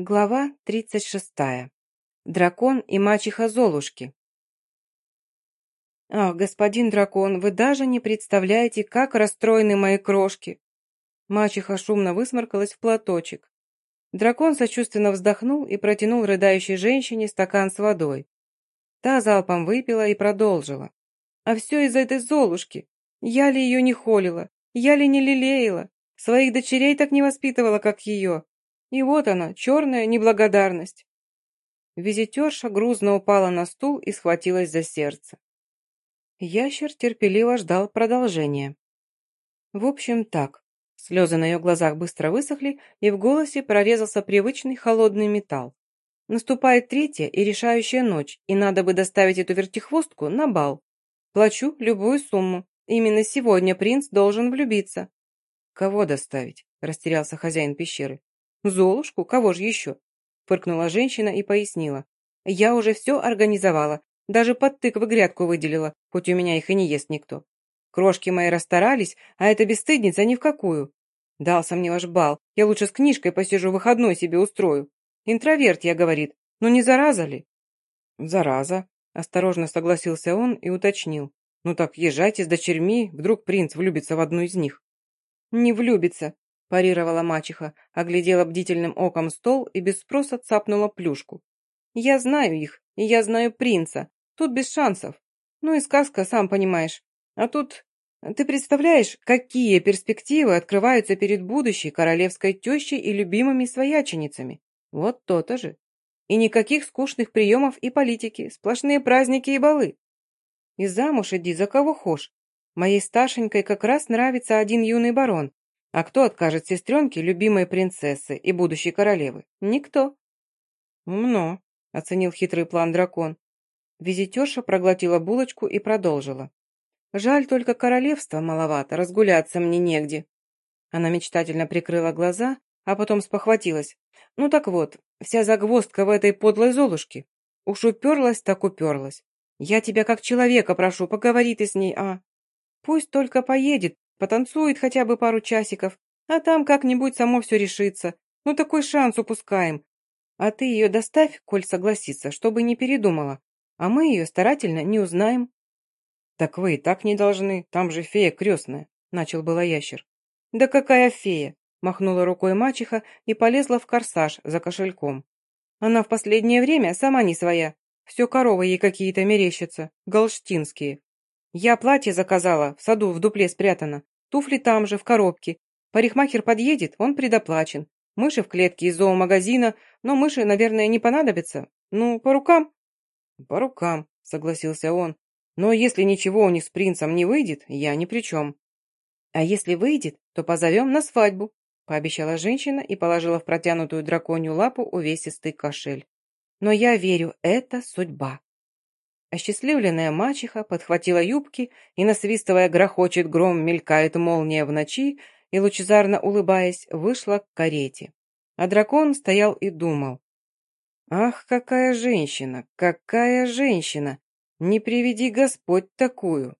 Глава 36. Дракон и мачеха Золушки. «Ах, господин дракон, вы даже не представляете, как расстроены мои крошки!» Мачеха шумно высморкалась в платочек. Дракон сочувственно вздохнул и протянул рыдающей женщине стакан с водой. Та залпом выпила и продолжила. «А все из-за этой Золушки! Я ли ее не холила? Я ли не лелеяла? Своих дочерей так не воспитывала, как ее!» И вот она, черная неблагодарность. Визитерша грузно упала на стул и схватилась за сердце. Ящер терпеливо ждал продолжения. В общем, так. Слезы на ее глазах быстро высохли, и в голосе прорезался привычный холодный металл. Наступает третья и решающая ночь, и надо бы доставить эту вертихвостку на бал. Плачу любую сумму. Именно сегодня принц должен влюбиться. «Кого доставить?» – растерялся хозяин пещеры. «Золушку? Кого же еще?» Фыркнула женщина и пояснила. «Я уже все организовала, даже под тыквы грядку выделила, хоть у меня их и не ест никто. Крошки мои расстарались, а эта бесстыдница ни в какую. Дался мне ваш бал, я лучше с книжкой посижу, выходной себе устрою. Интроверт, я, говорит, ну не зараза ли?» «Зараза», — осторожно согласился он и уточнил. «Ну так езжайте с дочерьми, вдруг принц влюбится в одну из них». «Не влюбится», парировала мачеха, оглядела бдительным оком стол и без спроса цапнула плюшку. «Я знаю их, и я знаю принца. Тут без шансов. Ну и сказка, сам понимаешь. А тут... Ты представляешь, какие перспективы открываются перед будущей королевской тещей и любимыми свояченицами? Вот то-то же. И никаких скучных приемов и политики, сплошные праздники и балы. И замуж иди за кого хошь. Моей старшенькой как раз нравится один юный барон, а кто откажет сестренке любимой принцессы и будущей королевы? Никто. Умно, оценил хитрый план дракон. Визитерша проглотила булочку и продолжила. Жаль, только королевства маловато, разгуляться мне негде. Она мечтательно прикрыла глаза, а потом спохватилась. Ну так вот, вся загвоздка в этой подлой золушке. Уж уперлась, так уперлась. Я тебя как человека прошу, поговори ты с ней, а? Пусть только поедет, Потанцует хотя бы пару часиков, а там как-нибудь само все решится. Ну такой шанс упускаем. А ты ее доставь, коль согласится, чтобы не передумала. А мы ее старательно не узнаем. Так вы и так не должны, там же фея крестная, начал было ящер. Да какая фея? Махнула рукой мачеха и полезла в корсаж за кошельком. Она в последнее время сама не своя. Все коровы ей какие-то мерещатся, галштинские. Я платье заказала, в саду в дупле спрятано. Туфли там же, в коробке. Парикмахер подъедет, он предоплачен. Мыши в клетке из зоомагазина, но мыши, наверное, не понадобятся. Ну, по рукам?» «По рукам», — согласился он. «Но если ничего у них с принцем не выйдет, я ни при чем». «А если выйдет, то позовем на свадьбу», — пообещала женщина и положила в протянутую драконью лапу увесистый кошель. «Но я верю, это судьба». Осчастливленная мачеха подхватила юбки и, насвистывая грохочет гром, мелькает молния в ночи, и, лучезарно улыбаясь, вышла к карете. А дракон стоял и думал. «Ах, какая женщина! Какая женщина! Не приведи Господь такую!»